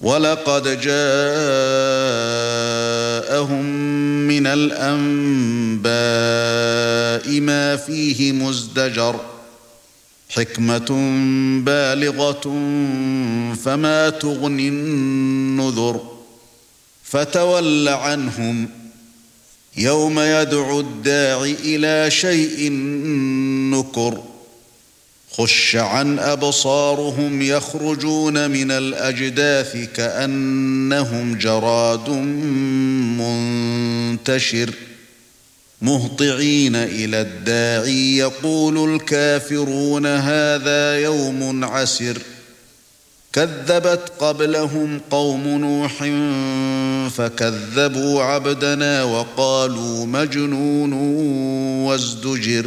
وَلَقَدْ جَاءَهُم مِّنَ الْأَنبَاءِ مَا فِيهِ مُزْدَجَرٌ حِكْمَةٌ بَالِغَةٌ فَمَا تُغْنِ النُّذُرُ فَتَوَلَّ عَنْهُمْ يَوْمَ يَدْعُو الدَّاعِ إِلَى شَيْءٍ نُكُرٍ خش عن أبصارهم يخرجون من الأجداث كأنهم جراد منتشر مهطعين إلى الداعي يقول الكافرون هذا يوم عسر كذبت قبلهم قوم نوح فكذبوا عبدنا وقالوا مجنون وازدجر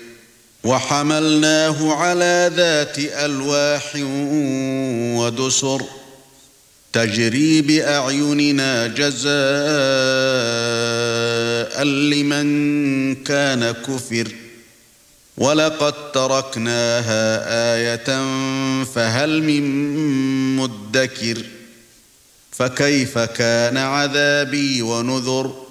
وحملناه على ذات ألواح ودسر تجري بأعيننا جزاء لمن كان كفر. ولقد تركناها آية فهل من مدكر؟ فكيف كان عذابي ونذر؟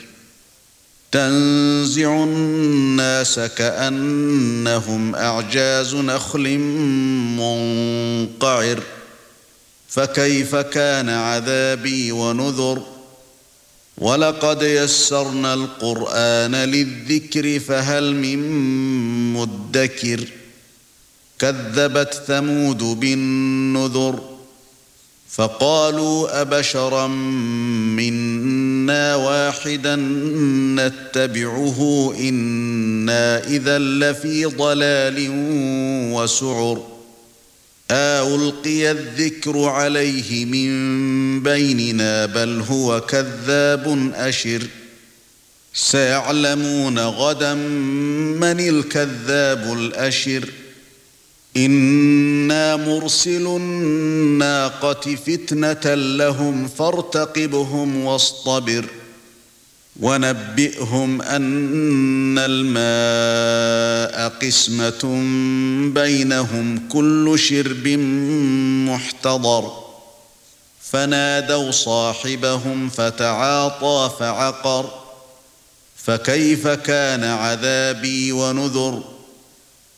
تنزع الناس كأنهم أعجاز نخل منقعر. فكيف كان عذابي ونذر؟ ولقد يسرنا القرآن للذكر فهل من مدكر؟ كذبت ثمود بالنذر. فقالوا أبشرا منا واحدا نتبعه إنا إذا لفي ضلال وسعر. القي الذكر عليه من بيننا بل هو كذاب أشر. سيعلمون غدا من الكذاب الأشر. إِنَّا مُرْسِلُو النَّاقَةِ فِتْنَةً لَهُمْ فَارْتَقِبْهُمْ وَاصْطَبِرْ وَنَبِّئْهُمْ أَنَّ الْمَاءَ قِسْمَةٌ بَيْنَهُمْ كُلُّ شِرْبٍ مُحْتَضَرٌ فَنَادَوْا صَاحِبَهُمْ فَتَعَاطَىٰ فَعَقَرَ فَكَيْفَ كَانَ عَذَابِي وَنُذُرِ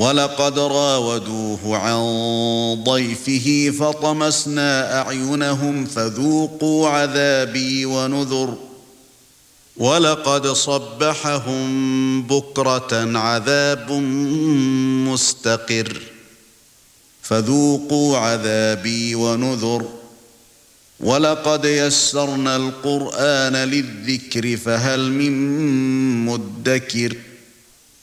وَلَقَدْ رَاوَدُوهُ عَن ضَيْفِهِ فَطَمَسْنَا أَعْيُنَهُمْ فَذُوقُوا عَذَابِي وَنُذُرِ. ولقد صبحهم بكرة عذاب مستقر. فذوقوا عذابي ونذر. ولقد يسرنا القرآن للذكر فهل من مدكر.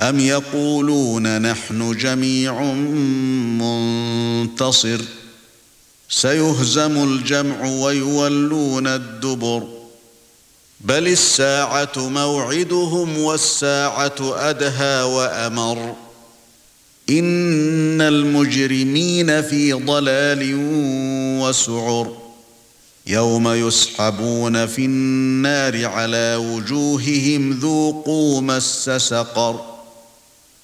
أم يقولون نحن جميع منتصر؟ سيهزم الجمع ويولون الدبر. بل الساعة موعدهم والساعة أدهى وأمر. إن المجرمين في ضلال وسعر. يوم يسحبون في النار على وجوههم ذوقوا مس سقر.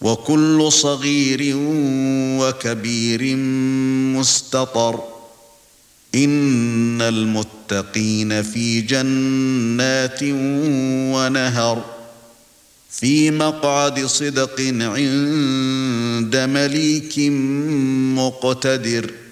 وكل صغير وكبير مستطر. إن المتقين في جنات ونهر. في مقعد صدق عند مليك مقتدر.